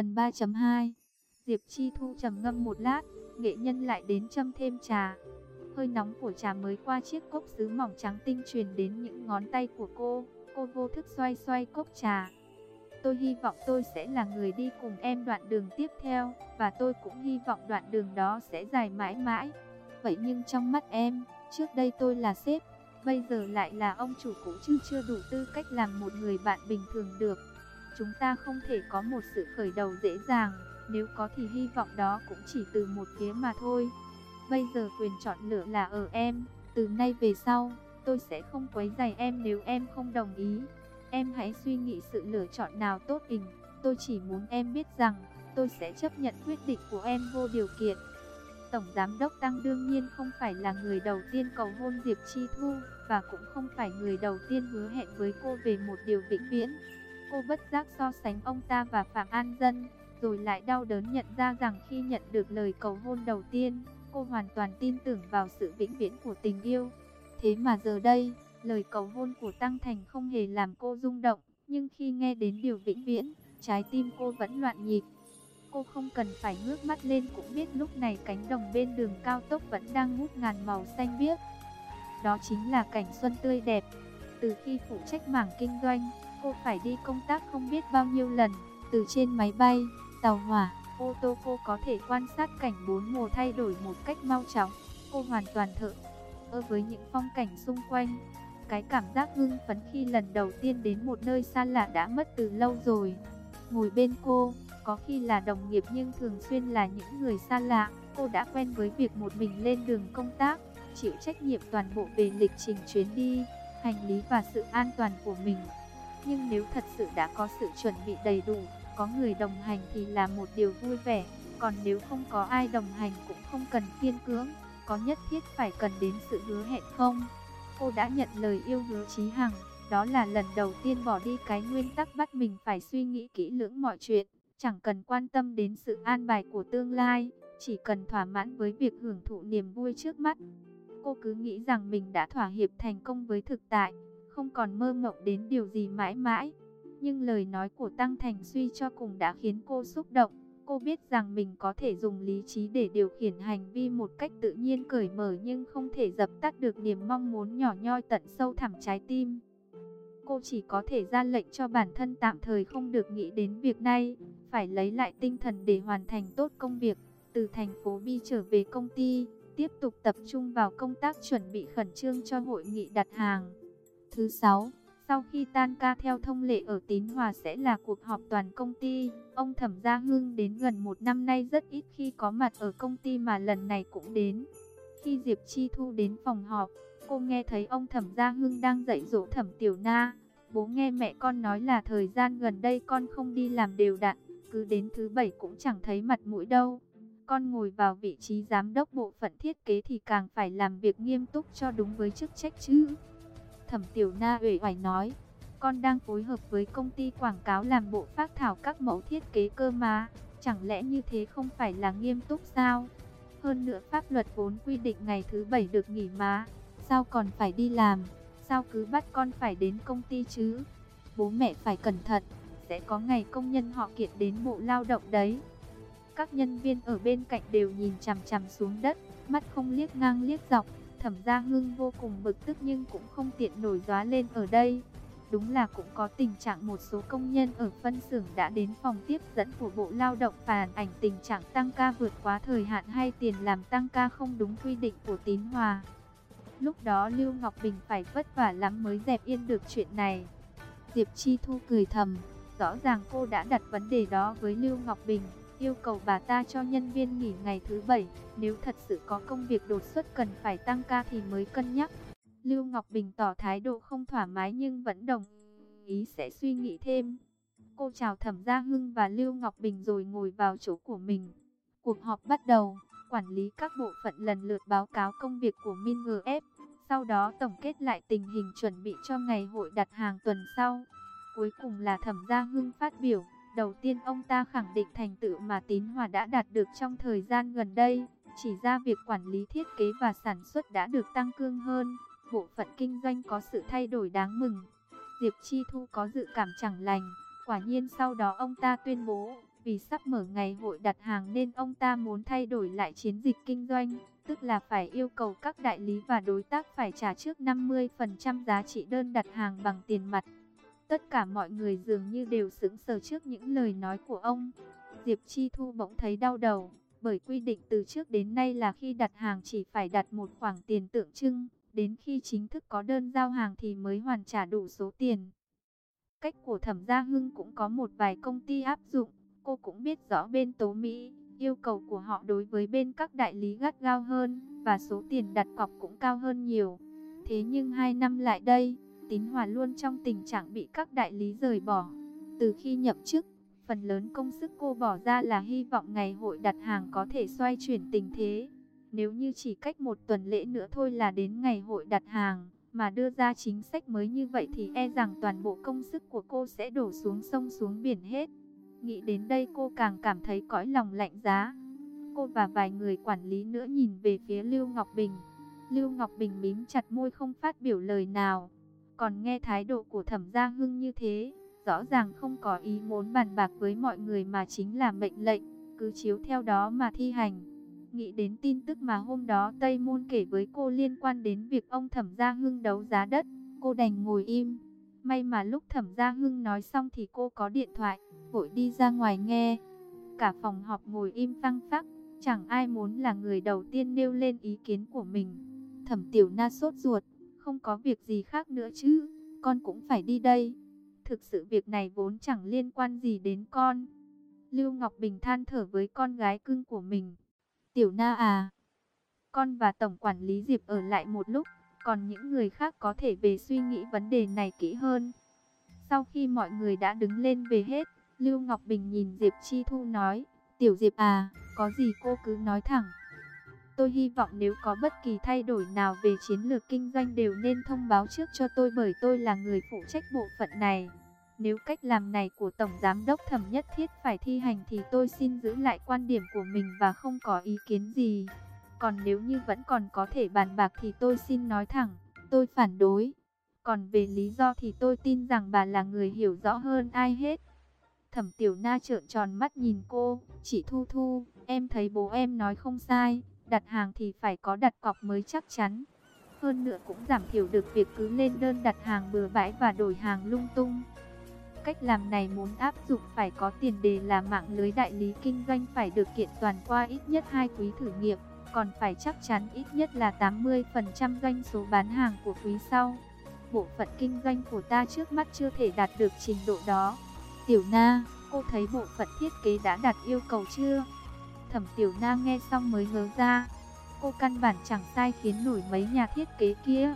Phần 3.2 Diệp Chi Thu trầm ngâm một lát, nghệ nhân lại đến châm thêm trà. Hơi nóng của trà mới qua chiếc cốc sứ mỏng trắng tinh truyền đến những ngón tay của cô. Cô vô thức xoay xoay cốc trà. Tôi hy vọng tôi sẽ là người đi cùng em đoạn đường tiếp theo, và tôi cũng hy vọng đoạn đường đó sẽ dài mãi mãi. Vậy nhưng trong mắt em, trước đây tôi là sếp, bây giờ lại là ông chủ cũ chứ chưa đủ tư cách làm một người bạn bình thường được. Chúng ta không thể có một sự khởi đầu dễ dàng, nếu có thì hy vọng đó cũng chỉ từ một phía mà thôi. Bây giờ quyền chọn lựa là ở em, từ nay về sau, tôi sẽ không quấy rầy em nếu em không đồng ý. Em hãy suy nghĩ sự lựa chọn nào tốt hình, tôi chỉ muốn em biết rằng, tôi sẽ chấp nhận quyết định của em vô điều kiện. Tổng Giám Đốc Tăng đương nhiên không phải là người đầu tiên cầu hôn Diệp Chi Thu, và cũng không phải người đầu tiên hứa hẹn với cô về một điều vĩnh viễn. Cô bất giác so sánh ông ta và Phạm An Dân, rồi lại đau đớn nhận ra rằng khi nhận được lời cầu hôn đầu tiên, cô hoàn toàn tin tưởng vào sự vĩnh viễn của tình yêu. Thế mà giờ đây, lời cầu hôn của Tăng Thành không hề làm cô rung động, nhưng khi nghe đến điều vĩnh viễn, trái tim cô vẫn loạn nhịp. Cô không cần phải ngước mắt lên cũng biết lúc này cánh đồng bên đường cao tốc vẫn đang ngút ngàn màu xanh biếc. Đó chính là cảnh xuân tươi đẹp. Từ khi phụ trách mảng kinh doanh, cô phải đi công tác không biết bao nhiêu lần, từ trên máy bay, tàu hỏa, ô tô cô có thể quan sát cảnh bốn mùa thay đổi một cách mau chóng. Cô hoàn toàn thợ ơ với những phong cảnh xung quanh. Cái cảm giác hưng phấn khi lần đầu tiên đến một nơi xa lạ đã mất từ lâu rồi. Ngồi bên cô, có khi là đồng nghiệp nhưng thường xuyên là những người xa lạ. Cô đã quen với việc một mình lên đường công tác, chịu trách nhiệm toàn bộ về lịch trình chuyến đi, hành lý và sự an toàn của mình. Nhưng nếu thật sự đã có sự chuẩn bị đầy đủ, có người đồng hành thì là một điều vui vẻ, còn nếu không có ai đồng hành cũng không cần kiên cưỡng, có nhất thiết phải cần đến sự hứa hẹn không? Cô đã nhận lời yêu hứa Chí Hằng, đó là lần đầu tiên bỏ đi cái nguyên tắc bắt mình phải suy nghĩ kỹ lưỡng mọi chuyện, chẳng cần quan tâm đến sự an bài của tương lai, chỉ cần thỏa mãn với việc hưởng thụ niềm vui trước mắt. Cô cứ nghĩ rằng mình đã thỏa hiệp thành công với thực tại, không còn mơ mộng đến điều gì mãi mãi. Nhưng lời nói của Tăng Thành suy cho cùng đã khiến cô xúc động. Cô biết rằng mình có thể dùng lý trí để điều khiển hành vi một cách tự nhiên cởi mở nhưng không thể dập tắt được niềm mong muốn nhỏ nhoi tận sâu thẳm trái tim. Cô chỉ có thể ra lệnh cho bản thân tạm thời không được nghĩ đến việc này, phải lấy lại tinh thần để hoàn thành tốt công việc. Từ thành phố Bi trở về công ty, tiếp tục tập trung vào công tác chuẩn bị khẩn trương cho hội nghị đặt hàng. Thứ sáu sau khi tan ca theo thông lệ ở Tín Hòa sẽ là cuộc họp toàn công ty. Ông Thẩm Gia Hưng đến gần một năm nay rất ít khi có mặt ở công ty mà lần này cũng đến. Khi Diệp Chi Thu đến phòng họp, cô nghe thấy ông Thẩm Gia Hưng đang dạy dỗ Thẩm Tiểu Na. Bố nghe mẹ con nói là thời gian gần đây con không đi làm đều đặn, cứ đến thứ bảy cũng chẳng thấy mặt mũi đâu. Con ngồi vào vị trí giám đốc bộ phận thiết kế thì càng phải làm việc nghiêm túc cho đúng với chức trách chứ. Thẩm Tiểu Na uể oải nói, con đang phối hợp với công ty quảng cáo làm bộ phát thảo các mẫu thiết kế cơ mà, chẳng lẽ như thế không phải là nghiêm túc sao? Hơn nữa pháp luật vốn quy định ngày thứ bảy được nghỉ mà, sao còn phải đi làm, sao cứ bắt con phải đến công ty chứ? Bố mẹ phải cẩn thận, sẽ có ngày công nhân họ kiện đến bộ lao động đấy. Các nhân viên ở bên cạnh đều nhìn chằm chằm xuống đất, mắt không liếc ngang liếc dọc. Thẩm Gia Hưng vô cùng bực tức nhưng cũng không tiện nổi gióa lên ở đây. Đúng là cũng có tình trạng một số công nhân ở phân xưởng đã đến phòng tiếp dẫn của Bộ Lao động phản ảnh tình trạng tăng ca vượt quá thời hạn hay tiền làm tăng ca không đúng quy định của Tín Hòa. Lúc đó Lưu Ngọc Bình phải vất vả lắm mới dẹp yên được chuyện này. Diệp Chi Thu cười thầm, rõ ràng cô đã đặt vấn đề đó với Lưu Ngọc Bình yêu cầu bà ta cho nhân viên nghỉ ngày thứ bảy, nếu thật sự có công việc đột xuất cần phải tăng ca thì mới cân nhắc. Lưu Ngọc Bình tỏ thái độ không thoải mái nhưng vẫn đồng ý sẽ suy nghĩ thêm. Cô chào Thẩm Gia Hưng và Lưu Ngọc Bình rồi ngồi vào chỗ của mình. Cuộc họp bắt đầu, quản lý các bộ phận lần lượt báo cáo công việc của MinGF, sau đó tổng kết lại tình hình chuẩn bị cho ngày hội đặt hàng tuần sau. Cuối cùng là Thẩm Gia Hưng phát biểu. Đầu tiên ông ta khẳng định thành tựu mà Tín Hòa đã đạt được trong thời gian gần đây, chỉ ra việc quản lý thiết kế và sản xuất đã được tăng cương hơn, bộ phận kinh doanh có sự thay đổi đáng mừng. Diệp Chi Thu có dự cảm chẳng lành, quả nhiên sau đó ông ta tuyên bố, Vì sắp mở ngày hội đặt hàng nên ông ta muốn thay đổi lại chiến dịch kinh doanh, tức là phải yêu cầu các đại lý và đối tác phải trả trước 50% giá trị đơn đặt hàng bằng tiền mặt. Tất cả mọi người dường như đều sững sờ trước những lời nói của ông. Diệp Chi Thu bỗng thấy đau đầu, bởi quy định từ trước đến nay là khi đặt hàng chỉ phải đặt một khoản tiền tượng trưng, đến khi chính thức có đơn giao hàng thì mới hoàn trả đủ số tiền. Cách của Thẩm Gia Hưng cũng có một vài công ty áp dụng, cô cũng biết rõ bên Tố Mỹ, yêu cầu của họ đối với bên các đại lý gắt gao hơn, và số tiền đặt cọc cũng cao hơn nhiều. Thế nhưng hai năm lại đây, Tín Hòa luôn trong tình trạng bị các đại lý rời bỏ. Từ khi nhậm chức, phần lớn công sức cô bỏ ra là hy vọng ngày hội đặt hàng có thể xoay chuyển tình thế. Nếu như chỉ cách một tuần lễ nữa thôi là đến ngày hội đặt hàng, mà đưa ra chính sách mới như vậy thì e rằng toàn bộ công sức của cô sẽ đổ xuống sông xuống biển hết. Nghĩ đến đây cô càng cảm thấy cõi lòng lạnh giá. Cô và vài người quản lý nữa nhìn về phía Lưu Ngọc Bình. Lưu Ngọc Bình mím chặt môi không phát biểu lời nào. Còn nghe thái độ của thẩm gia hưng như thế, rõ ràng không có ý muốn bàn bạc với mọi người mà chính là mệnh lệnh, cứ chiếu theo đó mà thi hành. Nghĩ đến tin tức mà hôm đó Tây Môn kể với cô liên quan đến việc ông thẩm gia hưng đấu giá đất, cô đành ngồi im. May mà lúc thẩm gia hưng nói xong thì cô có điện thoại, vội đi ra ngoài nghe. Cả phòng họp ngồi im phăng phắc, chẳng ai muốn là người đầu tiên nêu lên ý kiến của mình. Thẩm tiểu na sốt ruột, không có việc gì khác nữa chứ, con cũng phải đi đây. Thực sự việc này vốn chẳng liên quan gì đến con. Lưu Ngọc Bình than thở với con gái cưng của mình. Tiểu Na à, con và Tổng Quản lý Diệp ở lại một lúc, còn những người khác có thể về suy nghĩ vấn đề này kỹ hơn. Sau khi mọi người đã đứng lên về hết, Lưu Ngọc Bình nhìn Diệp Chi Thu nói, Tiểu Diệp à, có gì cô cứ nói thẳng. Tôi hy vọng nếu có bất kỳ thay đổi nào về chiến lược kinh doanh đều nên thông báo trước cho tôi bởi tôi là người phụ trách bộ phận này. Nếu cách làm này của Tổng Giám Đốc Thẩm nhất thiết phải thi hành thì tôi xin giữ lại quan điểm của mình và không có ý kiến gì. Còn nếu như vẫn còn có thể bàn bạc thì tôi xin nói thẳng, tôi phản đối. Còn về lý do thì tôi tin rằng bà là người hiểu rõ hơn ai hết. Thẩm Tiểu Na trợn tròn mắt nhìn cô, chị Thu Thu, em thấy bố em nói không sai, đặt hàng thì phải có đặt cọc mới chắc chắn. Hơn nữa cũng giảm thiểu được việc cứ lên đơn đặt hàng bừa bãi và đổi hàng lung tung. Cách làm này muốn áp dụng phải có tiền đề là mạng lưới đại lý kinh doanh phải được kiện toàn qua ít nhất hai quý thử nghiệm, còn phải chắc chắn ít nhất là 80% doanh số bán hàng của quý sau. Bộ phận kinh doanh của ta trước mắt chưa thể đạt được trình độ đó. Tiểu Na, cô thấy bộ phận thiết kế đã đạt yêu cầu chưa? Thẩm Tiểu Na nghe xong mới ngớ ra. Cô căn bản chẳng sai khiến nổi mấy nhà thiết kế kia.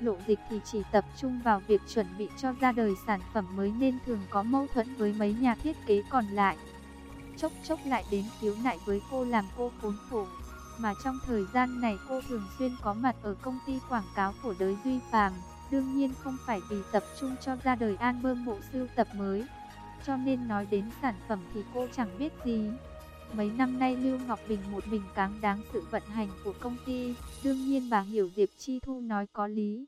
Lộ dịch thì chỉ tập trung vào việc chuẩn bị cho ra đời sản phẩm mới nên thường có mâu thuẫn với mấy nhà thiết kế còn lại. Chốc chốc lại đến khiếu nại với cô làm cô khốn khổ. Mà trong thời gian này cô thường xuyên có mặt ở công ty quảng cáo của đới Duy Phàm, Đương nhiên không phải vì tập trung cho ra đời album bộ sưu tập mới. Cho nên nói đến sản phẩm thì cô chẳng biết gì. Mấy năm nay Lưu Ngọc Bình một mình cáng đáng sự vận hành của công ty, đương nhiên bà hiểu Diệp Chi Thu nói có lý.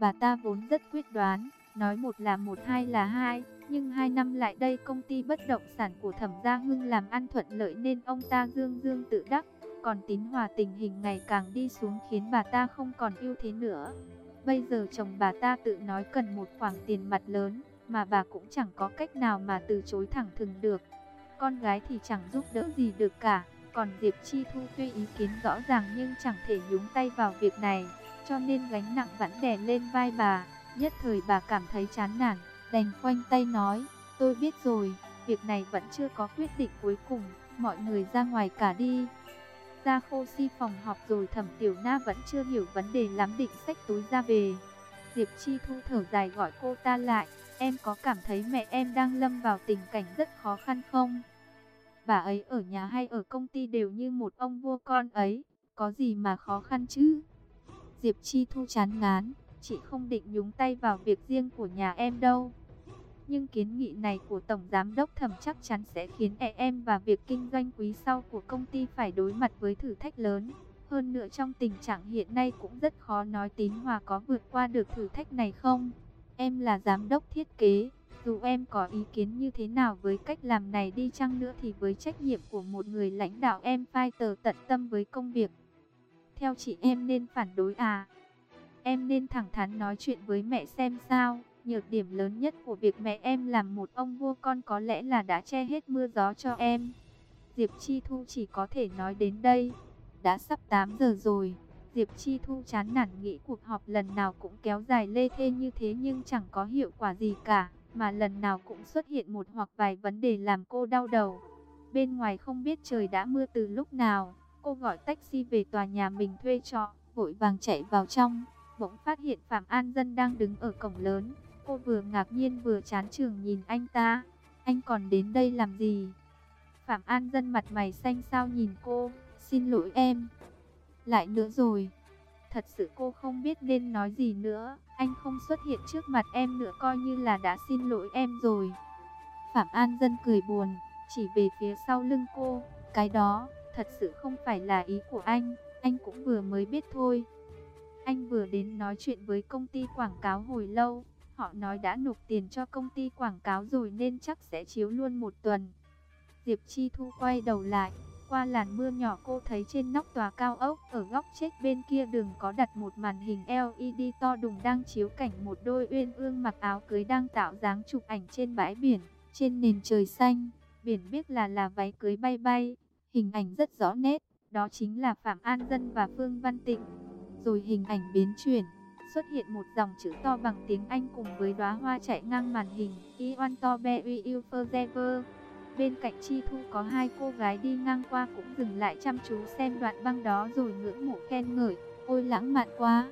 Bà ta vốn rất quyết đoán, nói một là một hai là hai, nhưng hai năm lại đây công ty bất động sản của Thẩm Gia Hưng làm ăn thuận lợi nên ông ta dương dương tự đắc, còn tín hòa tình hình ngày càng đi xuống khiến bà ta không còn yêu thế nữa. Bây giờ chồng bà ta tự nói cần một khoản tiền mặt lớn, mà bà cũng chẳng có cách nào mà từ chối thẳng thừng được con gái thì chẳng giúp đỡ gì được cả. Còn Diệp Chi Thu tuy ý kiến rõ ràng nhưng chẳng thể nhúng tay vào việc này, cho nên gánh nặng vẫn đè lên vai bà. Nhất thời bà cảm thấy chán nản, đành khoanh tay nói, tôi biết rồi, việc này vẫn chưa có quyết định cuối cùng, mọi người ra ngoài cả đi. Ra khô si phòng họp rồi thẩm tiểu na vẫn chưa hiểu vấn đề lắm định sách túi ra về. Diệp Chi Thu thở dài gọi cô ta lại, em có cảm thấy mẹ em đang lâm vào tình cảnh rất khó khăn không? Bà ấy ở nhà hay ở công ty đều như một ông vua con ấy, có gì mà khó khăn chứ? Diệp Chi Thu chán ngán, chị không định nhúng tay vào việc riêng của nhà em đâu. Nhưng kiến nghị này của Tổng Giám Đốc Thẩm chắc chắn sẽ khiến em và việc kinh doanh quý sau của công ty phải đối mặt với thử thách lớn. Hơn nữa trong tình trạng hiện nay cũng rất khó nói tín hòa có vượt qua được thử thách này không. Em là giám đốc thiết kế, Dù em có ý kiến như thế nào với cách làm này đi chăng nữa thì với trách nhiệm của một người lãnh đạo em phải tờ tận tâm với công việc. Theo chị em nên phản đối à? Em nên thẳng thắn nói chuyện với mẹ xem sao. Nhược điểm lớn nhất của việc mẹ em làm một ông vua con có lẽ là đã che hết mưa gió cho em. Diệp Chi Thu chỉ có thể nói đến đây. Đã sắp 8 giờ rồi. Diệp Chi Thu chán nản nghĩ cuộc họp lần nào cũng kéo dài lê thê như thế nhưng chẳng có hiệu quả gì cả. Mà lần nào cũng xuất hiện một hoặc vài vấn đề làm cô đau đầu. Bên ngoài không biết trời đã mưa từ lúc nào. Cô gọi taxi về tòa nhà mình thuê trọ, vội vàng chạy vào trong. Bỗng phát hiện Phạm An Dân đang đứng ở cổng lớn. Cô vừa ngạc nhiên vừa chán trường nhìn anh ta. Anh còn đến đây làm gì? Phạm An Dân mặt mày xanh xao nhìn cô. Xin lỗi em. Lại nữa rồi. Thật sự cô không biết nên nói gì nữa. Anh không xuất hiện trước mặt em nữa coi như là đã xin lỗi em rồi. Phạm An Dân cười buồn, chỉ về phía sau lưng cô. Cái đó, thật sự không phải là ý của anh. Anh cũng vừa mới biết thôi. Anh vừa đến nói chuyện với công ty quảng cáo hồi lâu. Họ nói đã nộp tiền cho công ty quảng cáo rồi nên chắc sẽ chiếu luôn một tuần. Diệp Chi Thu quay đầu lại, qua làn mưa nhỏ cô thấy trên nóc tòa cao ốc ở góc chết bên kia đường có đặt một màn hình LED to đùng đang chiếu cảnh một đôi uyên ương mặc áo cưới đang tạo dáng chụp ảnh trên bãi biển, trên nền trời xanh. Biển biết là là váy cưới bay bay, hình ảnh rất rõ nét, đó chính là Phạm An Dân và Phương Văn Tịnh. Rồi hình ảnh biến chuyển xuất hiện một dòng chữ to bằng tiếng Anh cùng với đóa hoa chạy ngang màn hình. I want to be with you forever. Bên cạnh Chi Thu có hai cô gái đi ngang qua cũng dừng lại chăm chú xem đoạn băng đó rồi ngưỡng mộ khen ngợi. Ôi lãng mạn quá!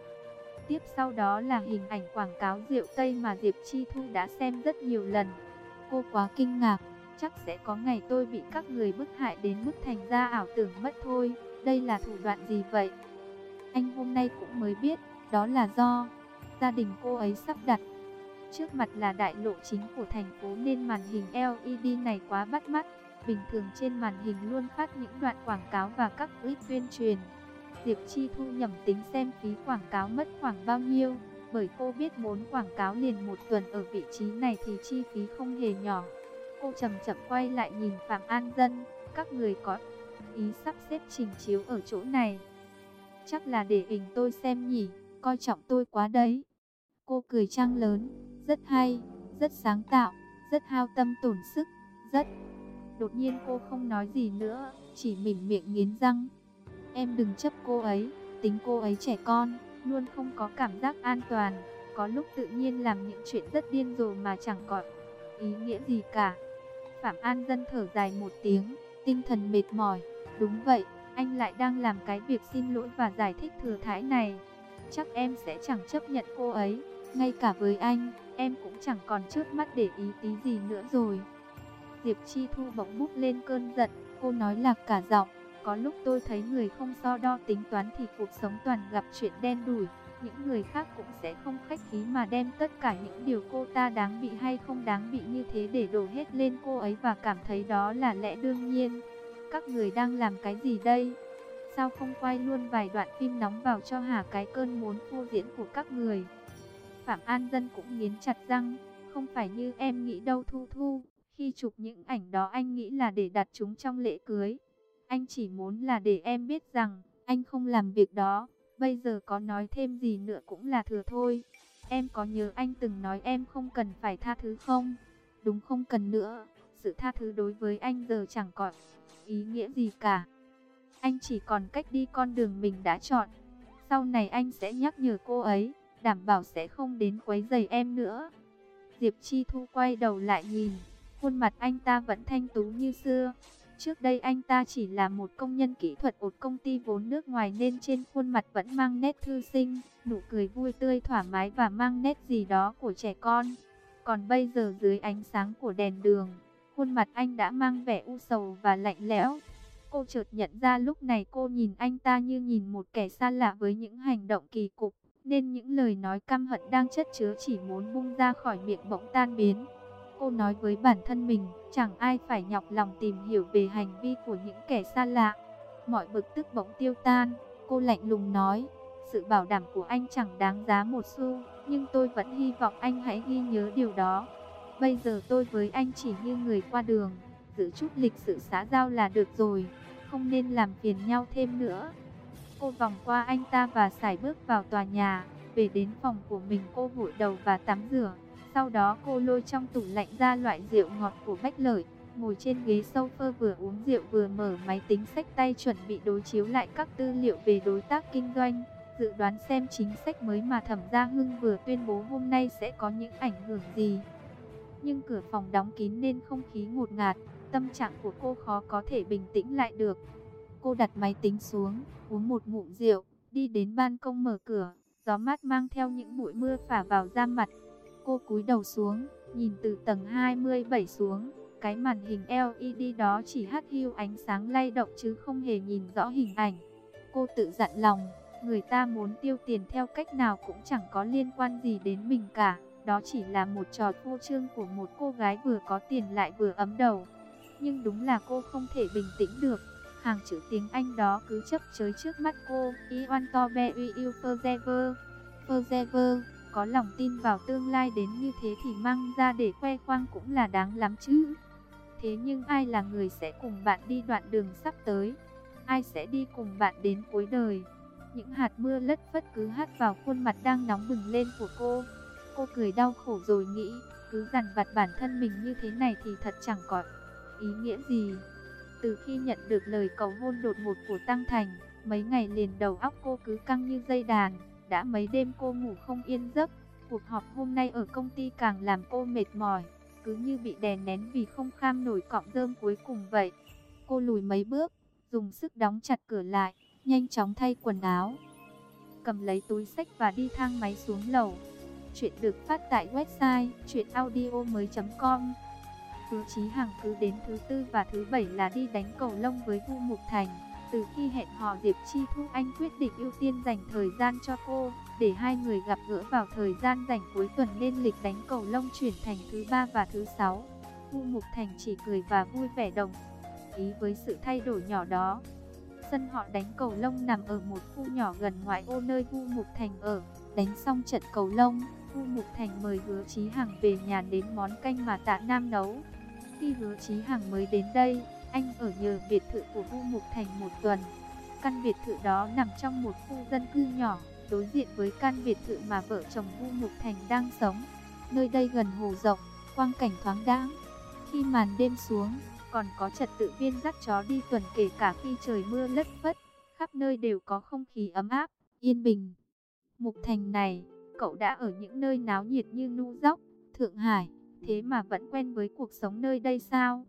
Tiếp sau đó là hình ảnh quảng cáo rượu Tây mà Diệp Chi Thu đã xem rất nhiều lần. Cô quá kinh ngạc, chắc sẽ có ngày tôi bị các người bức hại đến mức thành ra ảo tưởng mất thôi. Đây là thủ đoạn gì vậy? Anh hôm nay cũng mới biết, đó là do gia đình cô ấy sắp đặt. Trước mặt là đại lộ chính của thành phố nên màn hình LED này quá bắt mắt. Bình thường trên màn hình luôn phát những đoạn quảng cáo và các clip tuyên truyền. Diệp Chi Thu nhầm tính xem phí quảng cáo mất khoảng bao nhiêu, bởi cô biết muốn quảng cáo liền một tuần ở vị trí này thì chi phí không hề nhỏ. Cô chậm chậm quay lại nhìn Phạm An Dân, các người có ý sắp xếp trình chiếu ở chỗ này. Chắc là để hình tôi xem nhỉ coi trọng tôi quá đấy. Cô cười trăng lớn, rất hay, rất sáng tạo, rất hao tâm tổn sức, rất... Đột nhiên cô không nói gì nữa, chỉ mỉm miệng nghiến răng. Em đừng chấp cô ấy, tính cô ấy trẻ con, luôn không có cảm giác an toàn. Có lúc tự nhiên làm những chuyện rất điên rồ mà chẳng có ý nghĩa gì cả. Phạm An Dân thở dài một tiếng, tinh thần mệt mỏi. Đúng vậy, anh lại đang làm cái việc xin lỗi và giải thích thừa thãi này chắc em sẽ chẳng chấp nhận cô ấy. Ngay cả với anh, em cũng chẳng còn trước mắt để ý tí gì nữa rồi. Diệp Chi Thu bỗng bút lên cơn giận, cô nói lạc cả giọng. Có lúc tôi thấy người không so đo tính toán thì cuộc sống toàn gặp chuyện đen đủi. Những người khác cũng sẽ không khách khí mà đem tất cả những điều cô ta đáng bị hay không đáng bị như thế để đổ hết lên cô ấy và cảm thấy đó là lẽ đương nhiên. Các người đang làm cái gì đây? Sao không quay luôn vài đoạn phim nóng vào cho hả cái cơn muốn phô diễn của các người. Phạm An Dân cũng nghiến chặt răng, không phải như em nghĩ đâu Thu Thu. Khi chụp những ảnh đó anh nghĩ là để đặt chúng trong lễ cưới. Anh chỉ muốn là để em biết rằng, anh không làm việc đó. Bây giờ có nói thêm gì nữa cũng là thừa thôi. Em có nhớ anh từng nói em không cần phải tha thứ không? Đúng không cần nữa. Sự tha thứ đối với anh giờ chẳng có ý nghĩa gì cả. Anh chỉ còn cách đi con đường mình đã chọn. Sau này anh sẽ nhắc nhở cô ấy, đảm bảo sẽ không đến quấy rầy em nữa. Diệp Chi Thu quay đầu lại nhìn, khuôn mặt anh ta vẫn thanh tú như xưa. Trước đây anh ta chỉ là một công nhân kỹ thuật một công ty vốn nước ngoài nên trên khuôn mặt vẫn mang nét thư sinh, nụ cười vui tươi thoải mái và mang nét gì đó của trẻ con. Còn bây giờ dưới ánh sáng của đèn đường, khuôn mặt anh đã mang vẻ u sầu và lạnh lẽo. Cô chợt nhận ra lúc này cô nhìn anh ta như nhìn một kẻ xa lạ với những hành động kỳ cục, nên những lời nói căm hận đang chất chứa chỉ muốn bung ra khỏi miệng bỗng tan biến. Cô nói với bản thân mình, chẳng ai phải nhọc lòng tìm hiểu về hành vi của những kẻ xa lạ. Mọi bực tức bỗng tiêu tan, cô lạnh lùng nói, sự bảo đảm của anh chẳng đáng giá một xu, nhưng tôi vẫn hy vọng anh hãy ghi nhớ điều đó. Bây giờ tôi với anh chỉ như người qua đường, giữ chút lịch sự xã giao là được rồi, không nên làm phiền nhau thêm nữa. Cô vòng qua anh ta và sải bước vào tòa nhà, về đến phòng của mình cô vội đầu và tắm rửa. Sau đó cô lôi trong tủ lạnh ra loại rượu ngọt của Bách Lợi, ngồi trên ghế sofa vừa uống rượu vừa mở máy tính sách tay chuẩn bị đối chiếu lại các tư liệu về đối tác kinh doanh, dự đoán xem chính sách mới mà Thẩm Gia Hưng vừa tuyên bố hôm nay sẽ có những ảnh hưởng gì. Nhưng cửa phòng đóng kín nên không khí ngột ngạt, tâm trạng của cô khó có thể bình tĩnh lại được. Cô đặt máy tính xuống, uống một ngụm rượu, đi đến ban công mở cửa, gió mát mang theo những bụi mưa phả vào da mặt. Cô cúi đầu xuống, nhìn từ tầng 27 xuống, cái màn hình LED đó chỉ hắt hiu ánh sáng lay động chứ không hề nhìn rõ hình ảnh. Cô tự dặn lòng, người ta muốn tiêu tiền theo cách nào cũng chẳng có liên quan gì đến mình cả. Đó chỉ là một trò phô trương của một cô gái vừa có tiền lại vừa ấm đầu. Nhưng đúng là cô không thể bình tĩnh được. Hàng chữ tiếng Anh đó cứ chấp chới trước mắt cô. I want to be with you forever. Forever. Có lòng tin vào tương lai đến như thế thì mang ra để khoe khoang cũng là đáng lắm chứ. Thế nhưng ai là người sẽ cùng bạn đi đoạn đường sắp tới? Ai sẽ đi cùng bạn đến cuối đời? Những hạt mưa lất phất cứ hát vào khuôn mặt đang nóng bừng lên của cô. Cô cười đau khổ rồi nghĩ, cứ dằn vặt bản thân mình như thế này thì thật chẳng có ý nghĩa gì. Từ khi nhận được lời cầu hôn đột ngột của Tăng Thành, mấy ngày liền đầu óc cô cứ căng như dây đàn, đã mấy đêm cô ngủ không yên giấc. Cuộc họp hôm nay ở công ty càng làm cô mệt mỏi, cứ như bị đè nén vì không kham nổi cọng rơm cuối cùng vậy. Cô lùi mấy bước, dùng sức đóng chặt cửa lại, nhanh chóng thay quần áo. Cầm lấy túi sách và đi thang máy xuống lầu. Chuyện được phát tại website chuyenaudio.com cứ Chí Hằng cứ đến thứ tư và thứ bảy là đi đánh cầu lông với Vu Mục Thành. Từ khi hẹn hò Diệp Chi Thu Anh quyết định ưu tiên dành thời gian cho cô, để hai người gặp gỡ vào thời gian rảnh cuối tuần nên lịch đánh cầu lông chuyển thành thứ ba và thứ sáu. Vu Mục Thành chỉ cười và vui vẻ đồng ý với sự thay đổi nhỏ đó. Sân họ đánh cầu lông nằm ở một khu nhỏ gần ngoại ô nơi Vu Mục Thành ở. Đánh xong trận cầu lông, Vu Mục Thành mời Hứa Chí Hằng về nhà đến món canh mà Tạ Nam nấu. Khi Hứa Chí hàng mới đến đây, anh ở nhờ biệt thự của Vu Mục Thành một tuần. Căn biệt thự đó nằm trong một khu dân cư nhỏ, đối diện với căn biệt thự mà vợ chồng Vu Mục Thành đang sống. Nơi đây gần hồ rộng, quang cảnh thoáng đãng. Khi màn đêm xuống, còn có trật tự viên dắt chó đi tuần kể cả khi trời mưa lất phất, khắp nơi đều có không khí ấm áp, yên bình. Mục Thành này, cậu đã ở những nơi náo nhiệt như Nu Dốc, Thượng Hải, thế mà vẫn quen với cuộc sống nơi đây sao?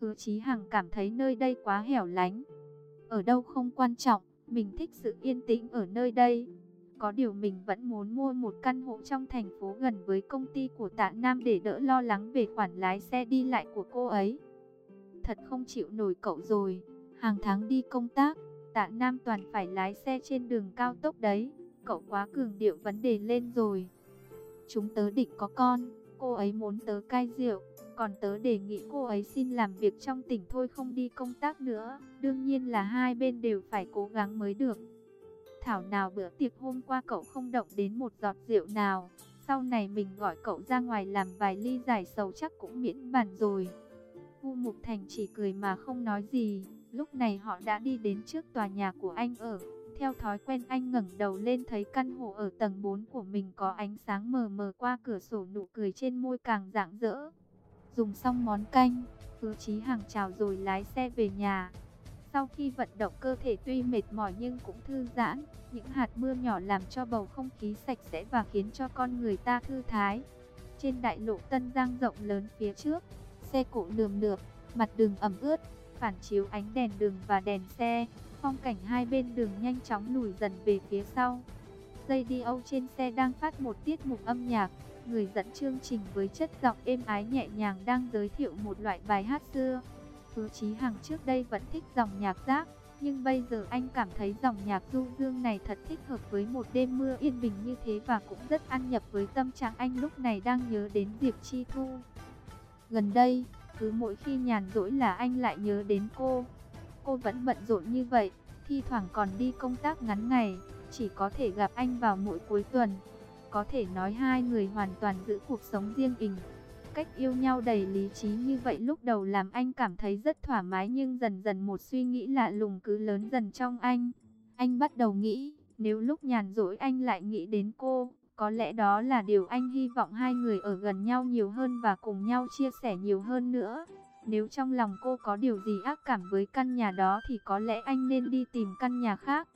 Hứa Chí Hằng cảm thấy nơi đây quá hẻo lánh. Ở đâu không quan trọng, mình thích sự yên tĩnh ở nơi đây. Có điều mình vẫn muốn mua một căn hộ trong thành phố gần với công ty của tạ Nam để đỡ lo lắng về khoản lái xe đi lại của cô ấy. Thật không chịu nổi cậu rồi, hàng tháng đi công tác, tạ Nam toàn phải lái xe trên đường cao tốc đấy. Cậu quá cường điệu vấn đề lên rồi. Chúng tớ định có con, cô ấy muốn tớ cai rượu, còn tớ đề nghị cô ấy xin làm việc trong tỉnh thôi không đi công tác nữa. Đương nhiên là hai bên đều phải cố gắng mới được. Thảo nào bữa tiệc hôm qua cậu không động đến một giọt rượu nào. Sau này mình gọi cậu ra ngoài làm vài ly giải sầu chắc cũng miễn bàn rồi. Vu Mục Thành chỉ cười mà không nói gì. Lúc này họ đã đi đến trước tòa nhà của anh ở. Theo thói quen anh ngẩng đầu lên thấy căn hộ ở tầng 4 của mình có ánh sáng mờ mờ qua cửa sổ nụ cười trên môi càng rạng rỡ. Dùng xong món canh, Hứa Chí Hằng chào rồi lái xe về nhà. Sau khi vận động cơ thể tuy mệt mỏi nhưng cũng thư giãn, những hạt mưa nhỏ làm cho bầu không khí sạch sẽ và khiến cho con người ta thư thái. Trên đại lộ Tân Giang rộng lớn phía trước, xe cộ lườm lượp, mặt đường ẩm ướt, phản chiếu ánh đèn đường và đèn xe, phong cảnh hai bên đường nhanh chóng lùi dần về phía sau. Dây trên xe đang phát một tiết mục âm nhạc, người dẫn chương trình với chất giọng êm ái nhẹ nhàng đang giới thiệu một loại bài hát xưa. Hứa Chí Hằng trước đây vẫn thích dòng nhạc rap, nhưng bây giờ anh cảm thấy dòng nhạc du dương này thật thích hợp với một đêm mưa yên bình như thế và cũng rất ăn nhập với tâm trạng anh lúc này đang nhớ đến Diệp Chi Thu. Gần đây, cứ mỗi khi nhàn rỗi là anh lại nhớ đến cô. Cô vẫn bận rộn như vậy, thi thoảng còn đi công tác ngắn ngày, chỉ có thể gặp anh vào mỗi cuối tuần. Có thể nói hai người hoàn toàn giữ cuộc sống riêng mình. cách yêu nhau đầy lý trí như vậy lúc đầu làm anh cảm thấy rất thoải mái nhưng dần dần một suy nghĩ lạ lùng cứ lớn dần trong anh. Anh bắt đầu nghĩ, nếu lúc nhàn rỗi anh lại nghĩ đến cô, có lẽ đó là điều anh hy vọng hai người ở gần nhau nhiều hơn và cùng nhau chia sẻ nhiều hơn nữa. Nếu trong lòng cô có điều gì ác cảm với căn nhà đó thì có lẽ anh nên đi tìm căn nhà khác.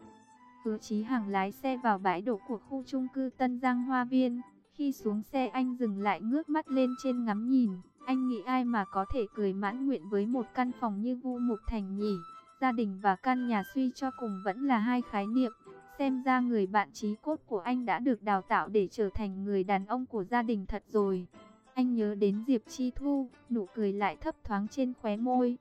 Hứa Chí Hằng lái xe vào bãi đổ của khu chung cư Tân Giang Hoa Viên. Khi xuống xe anh dừng lại ngước mắt lên trên ngắm nhìn. Anh nghĩ ai mà có thể cười mãn nguyện với một căn phòng như Vu Mục Thành nhỉ? Gia đình và căn nhà suy cho cùng vẫn là hai khái niệm. Xem ra người bạn trí cốt của anh đã được đào tạo để trở thành người đàn ông của gia đình thật rồi. Anh nhớ đến Diệp Chi Thu, nụ cười lại thấp thoáng trên khóe môi.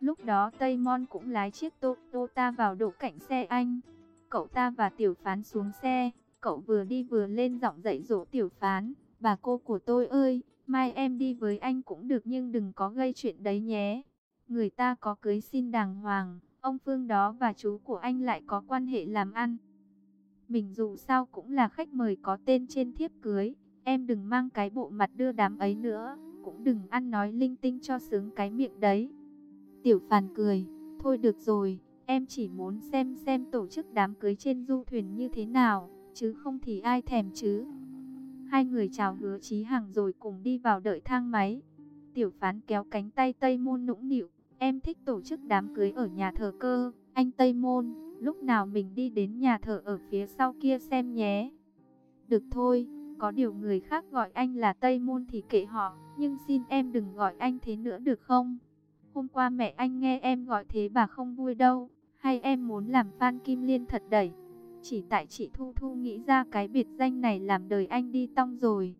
Lúc đó Tây Mon cũng lái chiếc Toyota vào đổ cạnh xe anh. Cậu ta và Tiểu Phán xuống xe, cậu vừa đi vừa lên giọng dạy dỗ Tiểu Phán. Bà cô của tôi ơi, mai em đi với anh cũng được nhưng đừng có gây chuyện đấy nhé. Người ta có cưới xin đàng hoàng, ông Phương đó và chú của anh lại có quan hệ làm ăn. Mình dù sao cũng là khách mời có tên trên thiếp cưới, em đừng mang cái bộ mặt đưa đám ấy nữa, cũng đừng ăn nói linh tinh cho sướng cái miệng đấy. Tiểu Phàn cười, thôi được rồi, em chỉ muốn xem xem tổ chức đám cưới trên du thuyền như thế nào, chứ không thì ai thèm chứ. Hai người chào hứa Chí Hằng rồi cùng đi vào đợi thang máy. Tiểu Phán kéo cánh tay Tây Môn nũng nịu, em thích tổ chức đám cưới ở nhà thờ cơ, anh Tây Môn, lúc nào mình đi đến nhà thờ ở phía sau kia xem nhé. Được thôi, có điều người khác gọi anh là Tây Môn thì kệ họ, nhưng xin em đừng gọi anh thế nữa được không? Hôm qua mẹ anh nghe em gọi thế bà không vui đâu, hay em muốn làm Phan Kim Liên thật đẩy. Chỉ tại chị Thu Thu nghĩ ra cái biệt danh này làm đời anh đi tong rồi.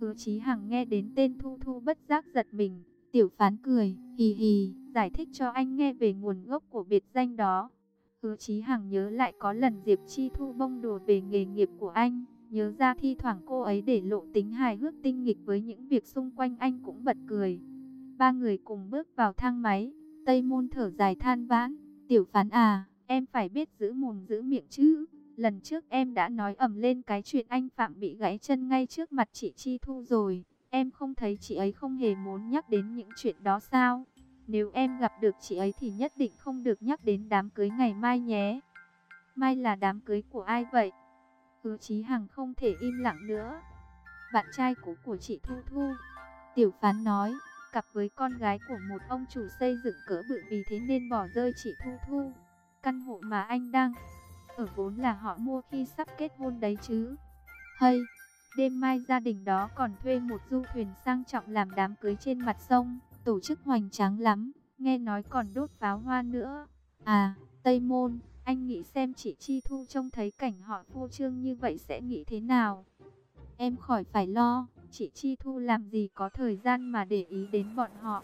Hứa Chí Hằng nghe đến tên Thu Thu bất giác giật mình, tiểu phán cười, hì hì, giải thích cho anh nghe về nguồn gốc của biệt danh đó. Hứa Chí Hằng nhớ lại có lần Diệp Chi Thu bông đùa về nghề nghiệp của anh, nhớ ra thi thoảng cô ấy để lộ tính hài hước tinh nghịch với những việc xung quanh anh cũng bật cười. Ba người cùng bước vào thang máy, Tây Môn thở dài than vãn, tiểu phán à, em phải biết giữ mồm giữ miệng chứ. Lần trước em đã nói ầm lên cái chuyện anh Phạm bị gãy chân ngay trước mặt chị Chi Thu rồi. Em không thấy chị ấy không hề muốn nhắc đến những chuyện đó sao? Nếu em gặp được chị ấy thì nhất định không được nhắc đến đám cưới ngày mai nhé. Mai là đám cưới của ai vậy? Hứa Chí Hằng không thể im lặng nữa. Bạn trai cũ của chị Thu Thu. Tiểu Phán nói, cặp với con gái của một ông chủ xây dựng cỡ bự vì thế nên bỏ rơi chị Thu Thu. Căn hộ mà anh đang ở vốn là họ mua khi sắp kết hôn đấy chứ. Hay, đêm mai gia đình đó còn thuê một du thuyền sang trọng làm đám cưới trên mặt sông, tổ chức hoành tráng lắm, nghe nói còn đốt pháo hoa nữa. À, Tây Môn, anh nghĩ xem chị Chi Thu trông thấy cảnh họ phô trương như vậy sẽ nghĩ thế nào? Em khỏi phải lo, chị Chi Thu làm gì có thời gian mà để ý đến bọn họ.